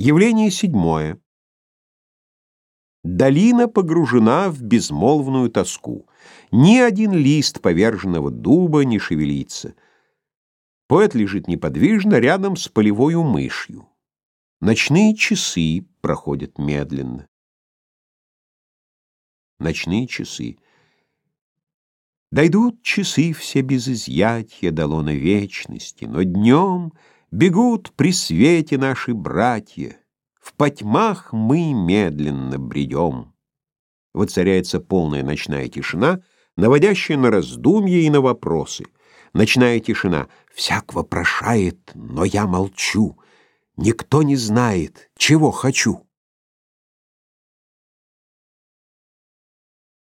Явление седьмое. Долина погружена в безмолвную тоску. Ни один лист поверженного дуба не шевелится. Поэт лежит неподвижно рядом с полевою мышью. Ночные часы проходят медленно. Ночные часы. Дойдут часы все без изъятия до лона вечности, но днем бегут при свете наши братья, в потьмах мы медленно бредем. Воцаряется полная ночная тишина, наводящая на раздумья и на вопросы. Ночная тишина всяк вопрошает, но я молчу. Никто не знает, чего хочу.